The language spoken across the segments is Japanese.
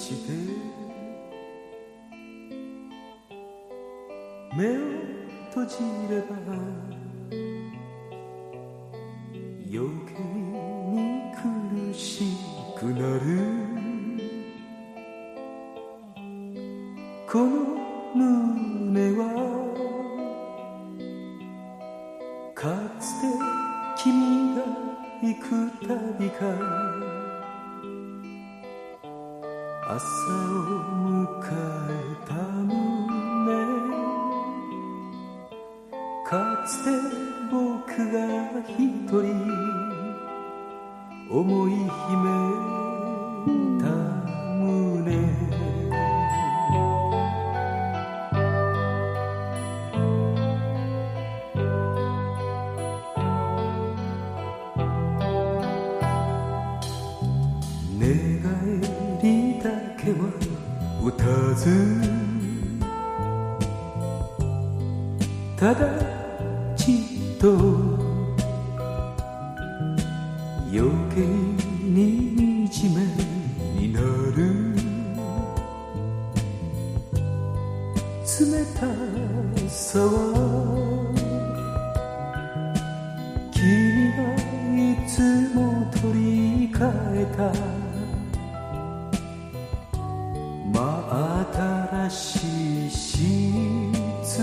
して。目を閉じれば余計に苦しくなる。この胸はかつて君が行くたびか。朝を迎えた胸かつて僕が一人思い秘めたたず。ただじっと余計に惨めになる。冷たさは君がいつも取り替えた。しい寝室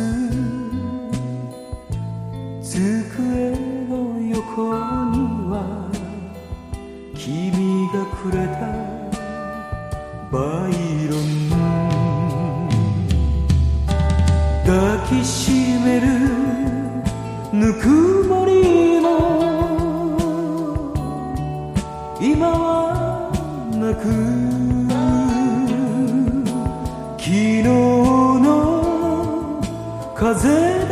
机の横には君がくれたバイロン抱きしめるぬくもりも今はなく風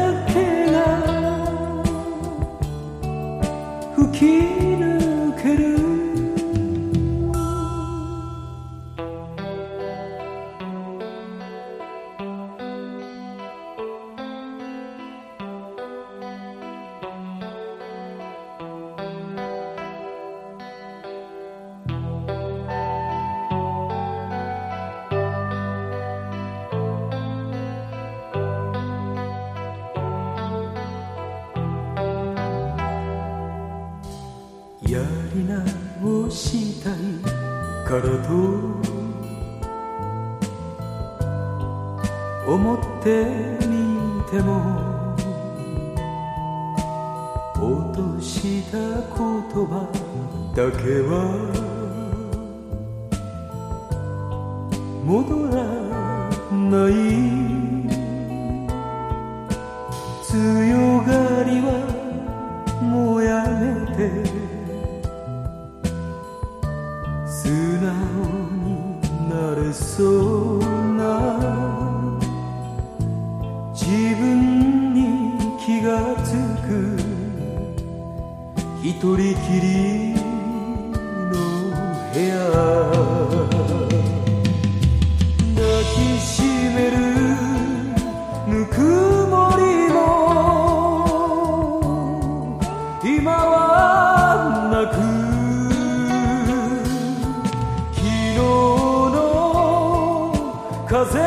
り直したい。からと思ってみても落とした言葉だけは戻らない。強がりはもうやめて。素直になれそうな自分に気がつく一人きりの部屋 Cause